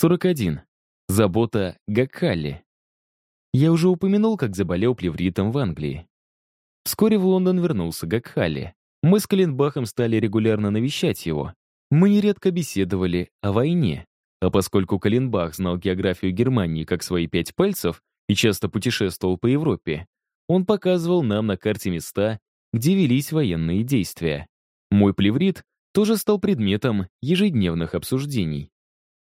41. Забота Гаккалли. Я уже упомянул, как заболел плевритом в Англии. Вскоре в Лондон вернулся Гакхали. Мы с Каленбахом стали регулярно навещать его. Мы нередко беседовали о войне. А поскольку Каленбах знал географию Германии как свои пять пальцев и часто путешествовал по Европе, он показывал нам на карте места, где велись военные действия. Мой плеврит тоже стал предметом ежедневных обсуждений.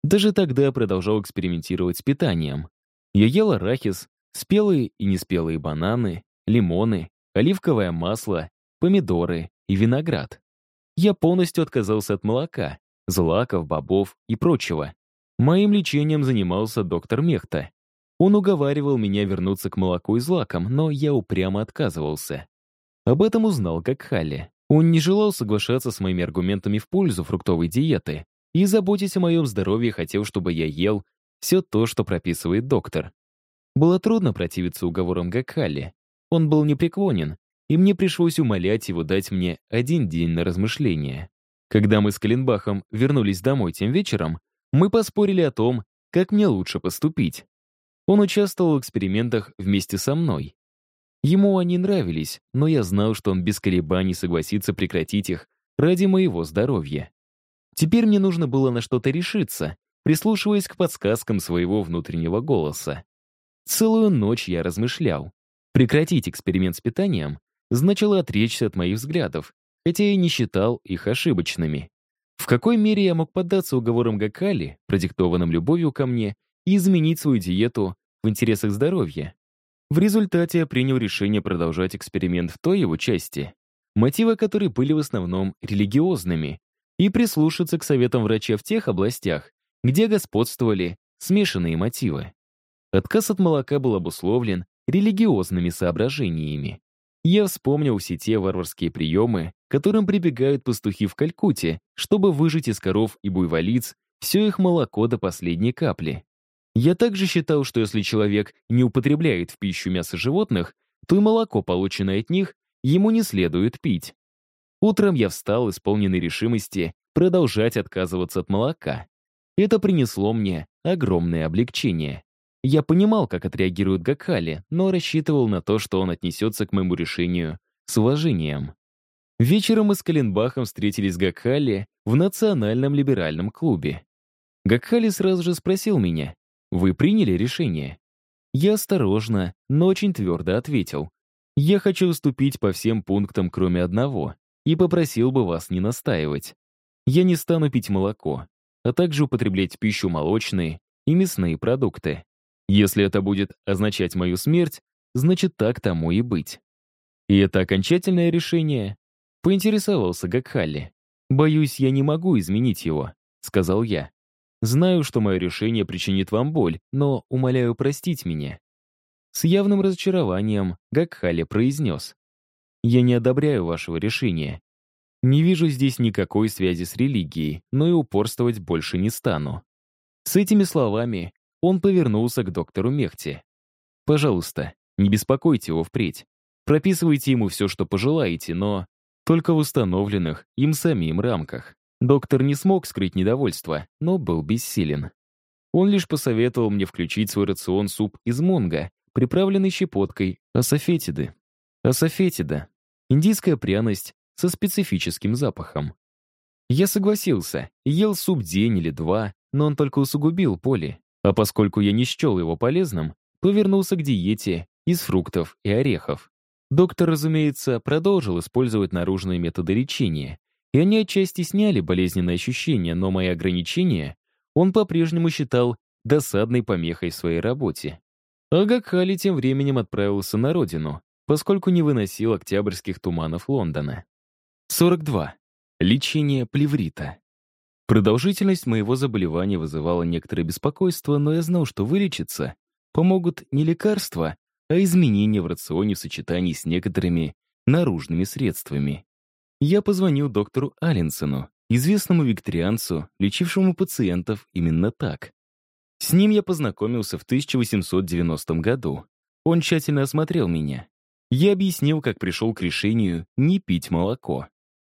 Даже тогда продолжал экспериментировать с питанием. Я ел арахис, спелые и неспелые бананы, лимоны, оливковое масло, помидоры и виноград. Я полностью отказался от молока, злаков, бобов и прочего. Моим лечением занимался доктор Мехта. Он уговаривал меня вернуться к молоку и злакам, но я упрямо отказывался. Об этом узнал как Халли. Он не желал соглашаться с моими аргументами в пользу фруктовой диеты, и, заботясь о моем здоровье, хотел, чтобы я ел все то, что прописывает доктор. Было трудно противиться уговорам Гакхали. Он был непреклонен, и мне пришлось умолять его дать мне один день на размышление. Когда мы с Каленбахом вернулись домой тем вечером, мы поспорили о том, как мне лучше поступить. Он участвовал в экспериментах вместе со мной. Ему они нравились, но я знал, что он без колебаний согласится прекратить их ради моего здоровья. Теперь мне нужно было на что-то решиться, прислушиваясь к подсказкам своего внутреннего голоса. Целую ночь я размышлял. Прекратить эксперимент с питанием значило отречься от моих взглядов, хотя я не считал их ошибочными. В какой мере я мог поддаться уговорам Гакали, продиктованным любовью ко мне, и изменить свою диету в интересах здоровья? В результате я принял решение продолжать эксперимент в той его части, мотивы которой были в основном религиозными, и прислушаться к советам врача в тех областях, где господствовали смешанные мотивы. Отказ от молока был обусловлен религиозными соображениями. Я вспомнил все те варварские приемы, которым прибегают пастухи в Калькутте, чтобы выжать из коров и буйволиц все их молоко до последней капли. Я также считал, что если человек не употребляет в пищу мясо животных, то и молоко, полученное от них, ему не следует пить. Утром я встал, исполненный решимости, продолжать отказываться от молока. Это принесло мне огромное облегчение. Я понимал, как отреагирует Гакхали, но рассчитывал на то, что он отнесется к моему решению с уважением. Вечером мы с Каленбахом встретились с Гакхали в Национальном либеральном клубе. Гакхали сразу же спросил меня, «Вы приняли решение?» Я осторожно, но очень твердо ответил, «Я хочу уступить по всем пунктам, кроме одного и попросил бы вас не настаивать. Я не стану пить молоко, а также употреблять пищу молочные и мясные продукты. Если это будет означать мою смерть, значит так тому и быть. И это окончательное решение? Поинтересовался Гакхалли. «Боюсь, я не могу изменить его», — сказал я. «Знаю, что мое решение причинит вам боль, но умоляю простить меня». С явным разочарованием Гакхали произнес. Я не одобряю вашего решения. Не вижу здесь никакой связи с религией, но и упорствовать больше не стану». С этими словами он повернулся к доктору Мехте. «Пожалуйста, не беспокойте его впредь. Прописывайте ему все, что пожелаете, но только в установленных им самим рамках». Доктор не смог скрыть недовольство, но был бессилен. Он лишь посоветовал мне включить свой рацион суп из монга, приправленный щепоткой асофетиды. Асофетида — индийская пряность со специфическим запахом. Я согласился, ел суп день или два, но он только усугубил поле. А поскольку я не счел его полезным, повернулся к диете из фруктов и орехов. Доктор, разумеется, продолжил использовать наружные методы лечения, и они отчасти сняли болезненные ощущения, но мои ограничения он по-прежнему считал досадной помехой в своей работе. А Гакхали тем временем отправился на родину, поскольку не выносил октябрьских туманов Лондона. 42. Лечение плеврита. Продолжительность моего заболевания вызывала некоторое беспокойство, но я знал, что вылечиться помогут не лекарства, а изменения в рационе в сочетании с некоторыми наружными средствами. Я позвонил доктору Алленсону, известному викторианцу, лечившему пациентов именно так. С ним я познакомился в 1890 году. Он тщательно осмотрел меня. Я объяснил, как пришел к решению не пить молоко.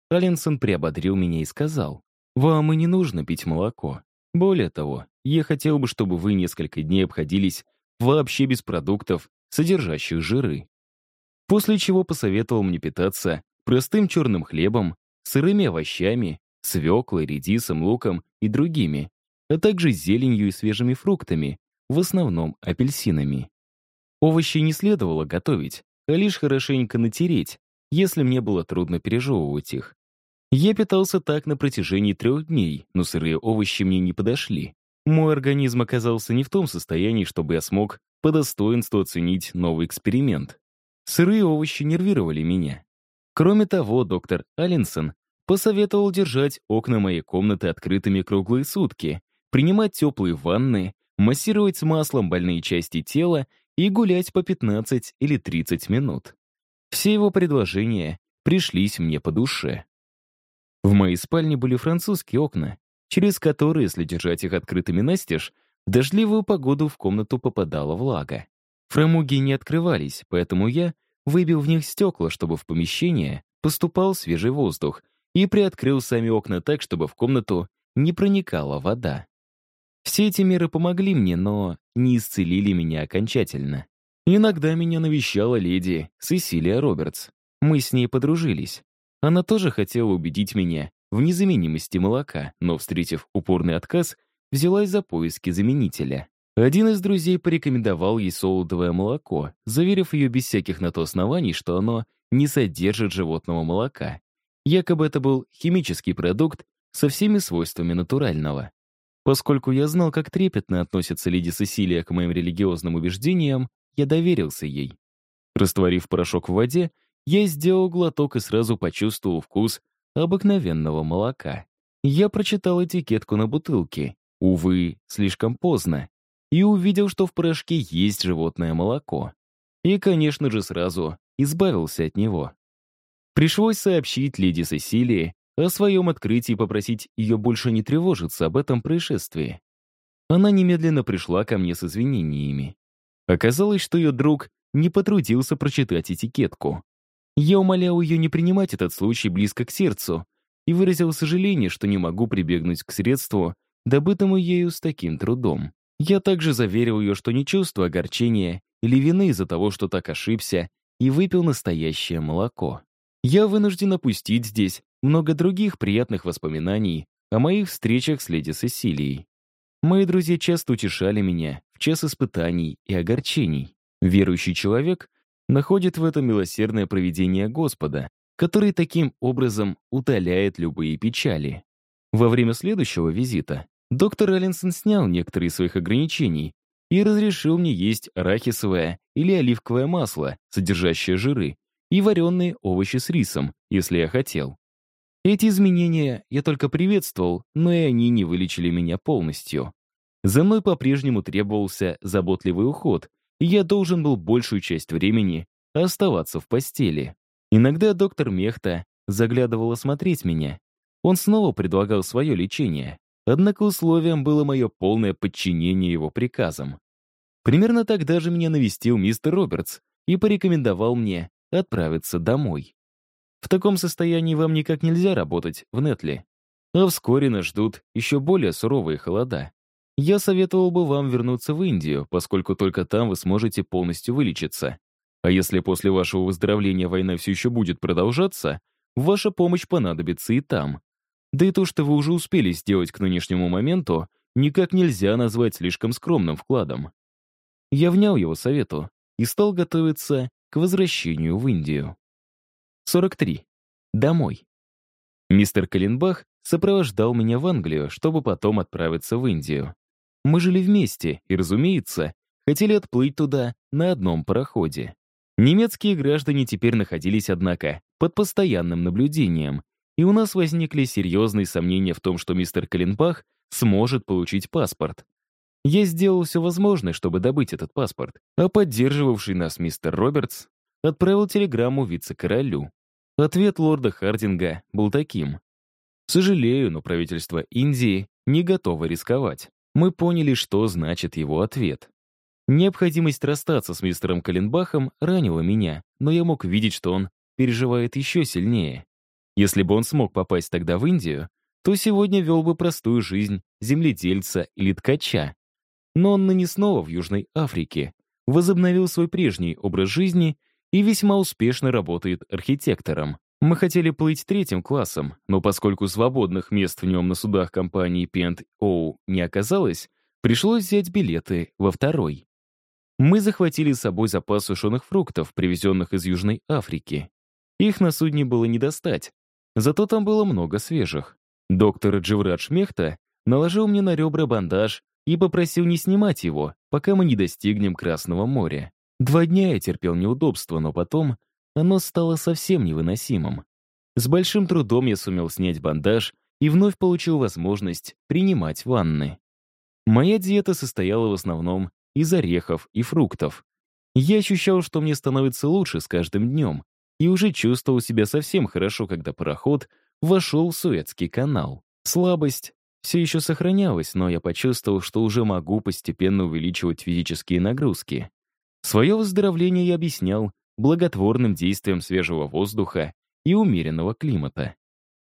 Алленсон приободрил меня и сказал, «Вам и не нужно пить молоко. Более того, я хотел бы, чтобы вы несколько дней обходились вообще без продуктов, содержащих жиры. После чего посоветовал мне питаться простым черным хлебом, сырыми овощами, свеклой, редисом, луком и другими, а также зеленью и свежими фруктами, в основном апельсинами. Овощи не следовало готовить, а лишь хорошенько натереть, если мне было трудно пережевывать их. Я питался так на протяжении трех дней, но сырые овощи мне не подошли. Мой организм оказался не в том состоянии, чтобы я смог по достоинству оценить новый эксперимент. Сырые овощи нервировали меня. Кроме того, доктор Алленсон посоветовал держать окна моей комнаты открытыми круглые сутки, принимать теплые ванны, массировать с маслом больные части тела и гулять по 15 или 30 минут. Все его предложения пришлись мне по душе. В моей спальне были французские окна, через которые, если держать их открытыми настежь, в дождливую погоду в комнату попадала влага. Фрамуги не открывались, поэтому я выбил в них стекла, чтобы в помещение поступал свежий воздух, и приоткрыл сами окна так, чтобы в комнату не проникала вода. Все эти меры помогли мне, но не исцелили меня окончательно. Иногда меня навещала леди Сесилия Робертс. Мы с ней подружились. Она тоже хотела убедить меня в незаменимости молока, но, встретив упорный отказ, взялась за поиски заменителя. Один из друзей порекомендовал ей солодовое молоко, заверив ее без всяких на то оснований, что оно не содержит животного молока. Якобы это был химический продукт со всеми свойствами натурального. Поскольку я знал, как трепетно относится леди Сесилия к моим религиозным убеждениям, я доверился ей. Растворив порошок в воде, я сделал глоток и сразу почувствовал вкус обыкновенного молока. Я прочитал этикетку на бутылке, увы, слишком поздно, и увидел, что в порошке есть животное молоко. И, конечно же, сразу избавился от него. Пришлось сообщить леди Сесилии о своем открытии попросить ее больше не тревожиться об этом происшествии. Она немедленно пришла ко мне с извинениями. Оказалось, что ее друг не потрудился прочитать этикетку. Я умолял ее не принимать этот случай близко к сердцу и выразил сожаление, что не могу прибегнуть к средству, добытому ею с таким трудом. Я также заверил ее, что не чувствую огорчения или вины из-за того, что так ошибся и выпил настоящее молоко. Я вынужден опустить здесь много других приятных воспоминаний о моих встречах с леди Сесилией. Мои друзья часто утешали меня в час испытаний и огорчений. Верующий человек находит в этом милосердное провидение Господа, который таким образом утоляет любые печали. Во время следующего визита доктор Алленсон снял некоторые своих ограничений и разрешил мне есть арахисовое или оливковое масло, содержащее жиры, и вареные овощи с рисом, если я хотел. Эти изменения я только приветствовал, но и они не вылечили меня полностью. За мной по-прежнему требовался заботливый уход, и я должен был большую часть времени оставаться в постели. Иногда доктор Мехта заглядывал осмотреть меня. Он снова предлагал свое лечение, однако условием было мое полное подчинение его приказам. Примерно тогда же меня навестил мистер Робертс и порекомендовал мне отправиться домой. В таком состоянии вам никак нельзя работать в Нетли. А вскоре нас ждут еще более суровые холода. Я советовал бы вам вернуться в Индию, поскольку только там вы сможете полностью вылечиться. А если после вашего выздоровления война все еще будет продолжаться, ваша помощь понадобится и там. Да и то, что вы уже успели сделать к нынешнему моменту, никак нельзя назвать слишком скромным вкладом. Я внял его совету и стал готовиться к возвращению в Индию. 43. Домой. Мистер Калинбах сопровождал меня в Англию, чтобы потом отправиться в Индию. Мы жили вместе и, разумеется, хотели отплыть туда на одном пароходе. Немецкие граждане теперь находились, однако, под постоянным наблюдением, и у нас возникли серьезные сомнения в том, что мистер Калинбах сможет получить паспорт. Я сделал все возможное, чтобы добыть этот паспорт, а поддерживавший нас мистер Робертс отправил телеграмму вице-королю. Ответ лорда Хардинга был таким. «Сожалею, но правительство Индии не готово рисковать». Мы поняли, что значит его ответ. Необходимость расстаться с мистером Каленбахом ранила меня, но я мог видеть, что он переживает еще сильнее. Если бы он смог попасть тогда в Индию, то сегодня вел бы простую жизнь земледельца или ткача. Но он ныне снова в Южной Африке, возобновил свой прежний образ жизни и весьма успешно работает архитектором. Мы хотели плыть третьим классом, но поскольку свободных мест в нем на судах компании Pent Оу не оказалось, пришлось взять билеты во второй. Мы захватили с собой запас сушеных фруктов, привезенных из Южной Африки. Их на судне было не достать, зато там было много свежих. Доктор Дживрадж Мехта наложил мне на ребра бандаж и попросил не снимать его, пока мы не достигнем Красного моря. Два дня я терпел неудобства, но потом оно стало совсем невыносимым. С большим трудом я сумел снять бандаж и вновь получил возможность принимать ванны. Моя диета состояла в основном из орехов и фруктов. Я ощущал, что мне становится лучше с каждым днем, и уже чувствовал себя совсем хорошо, когда пароход вошел в Суэцкий канал. Слабость все еще сохранялась, но я почувствовал, что уже могу постепенно увеличивать физические нагрузки. Свое выздоровление я объяснял благотворным действием свежего воздуха и умеренного климата.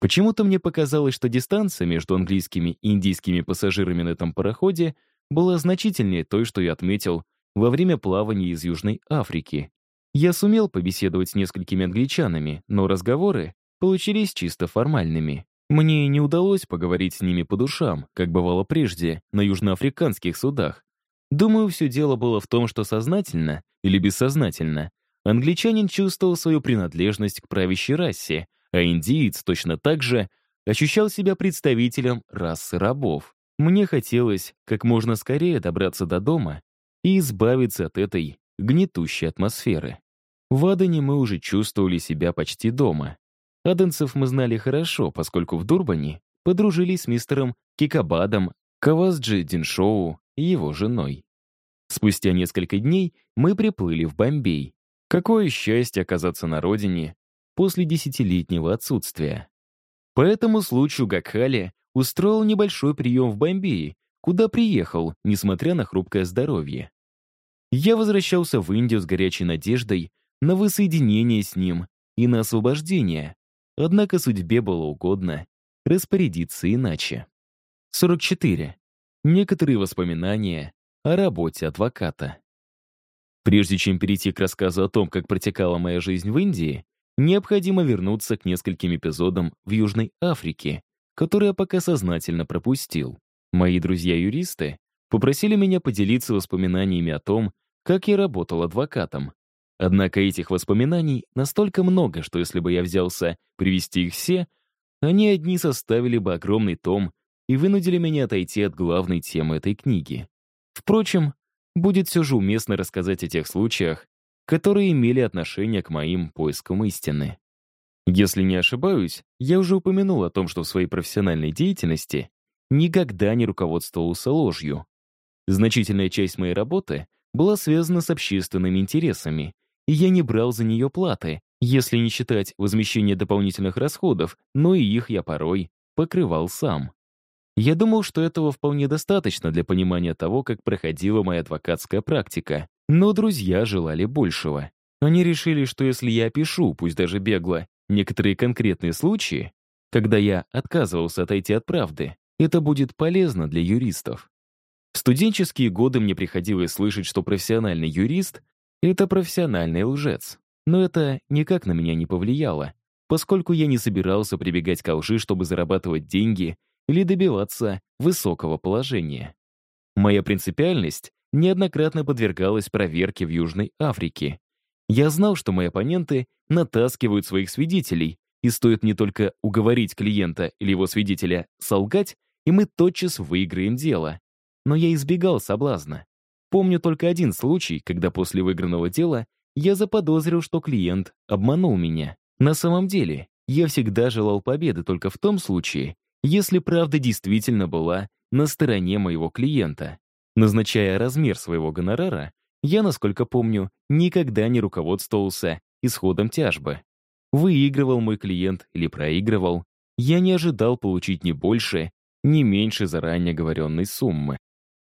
Почему-то мне показалось, что дистанция между английскими и индийскими пассажирами на этом пароходе была значительнее той, что я отметил во время плавания из Южной Африки. Я сумел побеседовать с несколькими англичанами, но разговоры получились чисто формальными. Мне не удалось поговорить с ними по душам, как бывало прежде, на южноафриканских судах. Думаю, все дело было в том, что сознательно или бессознательно англичанин чувствовал свою принадлежность к правящей расе, а индиец точно так же ощущал себя представителем расы рабов. Мне хотелось как можно скорее добраться до дома и избавиться от этой гнетущей атмосферы. В Адене мы уже чувствовали себя почти дома. Аденцев мы знали хорошо, поскольку в Дурбане подружились с мистером Кикабадом, Кавазджи Диншоу и его женой. Спустя несколько дней мы приплыли в Бомбей. Какое счастье оказаться на родине после десятилетнего отсутствия. По этому случаю Гакхали устроил небольшой прием в Бомбее, куда приехал, несмотря на хрупкое здоровье. Я возвращался в Индию с горячей надеждой на воссоединение с ним и на освобождение, однако судьбе было угодно распорядиться иначе. 44. Некоторые воспоминания о работе адвоката. Прежде чем перейти к рассказу о том, как протекала моя жизнь в Индии, необходимо вернуться к нескольким эпизодам в Южной Африке, которые я пока сознательно пропустил. Мои друзья-юристы попросили меня поделиться воспоминаниями о том, как я работал адвокатом. Однако этих воспоминаний настолько много, что если бы я взялся привести их все, они одни составили бы огромный том и вынудили меня отойти от главной темы этой книги. Впрочем, будет все же уместно рассказать о тех случаях, которые имели отношение к моим поискам истины. Если не ошибаюсь, я уже упомянул о том, что в своей профессиональной деятельности никогда не руководствовался ложью. Значительная часть моей работы была связана с общественными интересами, и я не брал за нее платы, если не считать возмещения дополнительных расходов, но и их я порой покрывал сам. Я думал, что этого вполне достаточно для понимания того, как проходила моя адвокатская практика. Но друзья желали большего. Они решили, что если я опишу, пусть даже бегло, некоторые конкретные случаи, когда я отказывался отойти от правды, это будет полезно для юристов. В студенческие годы мне приходилось слышать, что профессиональный юрист — это профессиональный лжец. Но это никак на меня не повлияло, поскольку я не собирался прибегать к лжи, чтобы зарабатывать деньги или добиваться высокого положения. Моя принципиальность неоднократно подвергалась проверке в Южной Африке. Я знал, что мои оппоненты натаскивают своих свидетелей, и стоит не только уговорить клиента или его свидетеля солгать, и мы тотчас выиграем дело. Но я избегал соблазна. Помню только один случай, когда после выигранного дела я заподозрил, что клиент обманул меня. На самом деле, я всегда желал победы только в том случае, если правда действительно была на стороне моего клиента. Назначая размер своего гонорара, я, насколько помню, никогда не руководствовался исходом тяжбы. Выигрывал мой клиент или проигрывал, я не ожидал получить ни больше, ни меньше заранее говоренной суммы.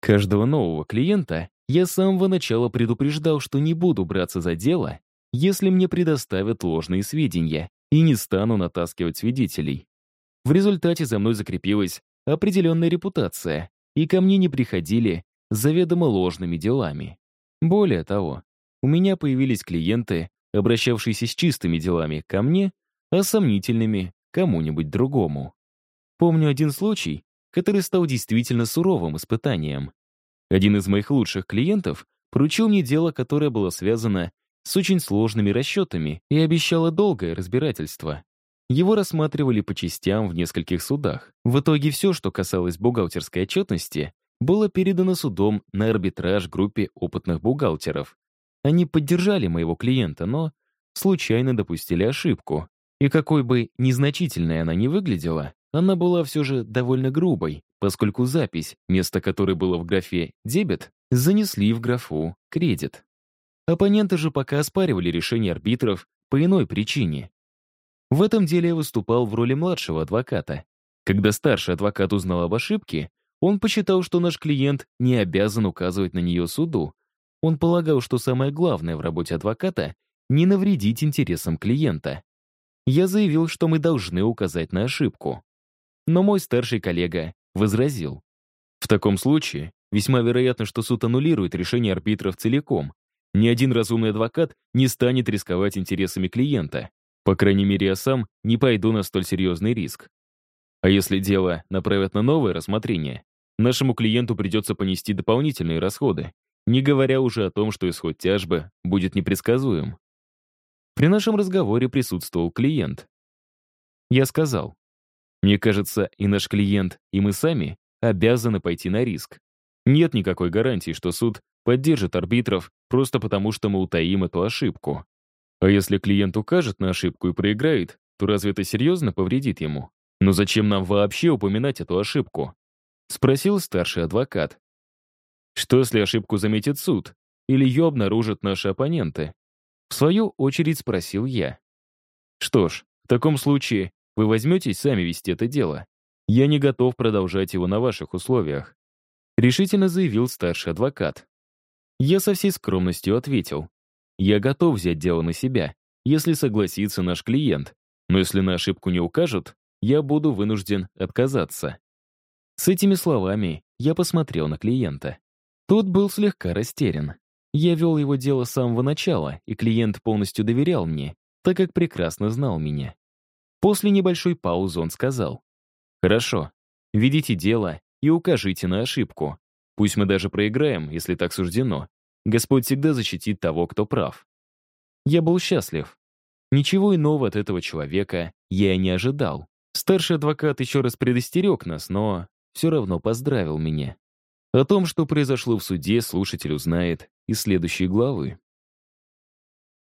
Каждого нового клиента я с самого начала предупреждал, что не буду браться за дело, если мне предоставят ложные сведения, и не стану натаскивать свидетелей. В результате за мной закрепилась определенная репутация, и ко мне не приходили заведомо ложными делами. Более того, у меня появились клиенты, обращавшиеся с чистыми делами ко мне, а сомнительными кому-нибудь другому. Помню один случай, который стал действительно суровым испытанием. Один из моих лучших клиентов поручил мне дело, которое было связано с очень сложными расчетами и обещало долгое разбирательство. Его рассматривали по частям в нескольких судах. В итоге все, что касалось бухгалтерской отчетности, было передано судом на арбитраж группе опытных бухгалтеров. Они поддержали моего клиента, но случайно допустили ошибку. И какой бы незначительной она ни выглядела, она была все же довольно грубой, поскольку запись, место которой было в графе «дебет», занесли в графу «кредит». Оппоненты же пока оспаривали решение арбитров по иной причине. В этом деле я выступал в роли младшего адвоката. Когда старший адвокат узнал об ошибке, он посчитал, что наш клиент не обязан указывать на нее суду. Он полагал, что самое главное в работе адвоката — не навредить интересам клиента. Я заявил, что мы должны указать на ошибку. Но мой старший коллега возразил. В таком случае весьма вероятно, что суд аннулирует решение арбитров целиком. Ни один разумный адвокат не станет рисковать интересами клиента. По крайней мере, я сам не пойду на столь серьезный риск. А если дело направят на новое рассмотрение, нашему клиенту придется понести дополнительные расходы, не говоря уже о том, что исход тяжбы будет непредсказуем. При нашем разговоре присутствовал клиент. Я сказал, мне кажется, и наш клиент, и мы сами обязаны пойти на риск. Нет никакой гарантии, что суд поддержит арбитров просто потому, что мы утаим эту ошибку. А если клиент укажет на ошибку и проиграет, то разве это серьезно повредит ему? Но зачем нам вообще упоминать эту ошибку? Спросил старший адвокат. Что, если ошибку заметит суд? Или ее обнаружат наши оппоненты? В свою очередь спросил я. Что ж, в таком случае вы возьметесь сами вести это дело. Я не готов продолжать его на ваших условиях. Решительно заявил старший адвокат. Я со всей скромностью ответил. Я готов взять дело на себя, если согласится наш клиент, но если на ошибку не укажут, я буду вынужден отказаться. С этими словами я посмотрел на клиента. Тот был слегка растерян. Я вел его дело с самого начала, и клиент полностью доверял мне, так как прекрасно знал меня. После небольшой паузы он сказал, «Хорошо, ведите дело и укажите на ошибку. Пусть мы даже проиграем, если так суждено. Господь всегда защитит того, кто прав». Я был счастлив. Ничего иного от этого человека я и не ожидал. Старший адвокат еще раз предостерег нас, но все равно поздравил меня. О том, что произошло в суде, слушатель узнает из следующей главы.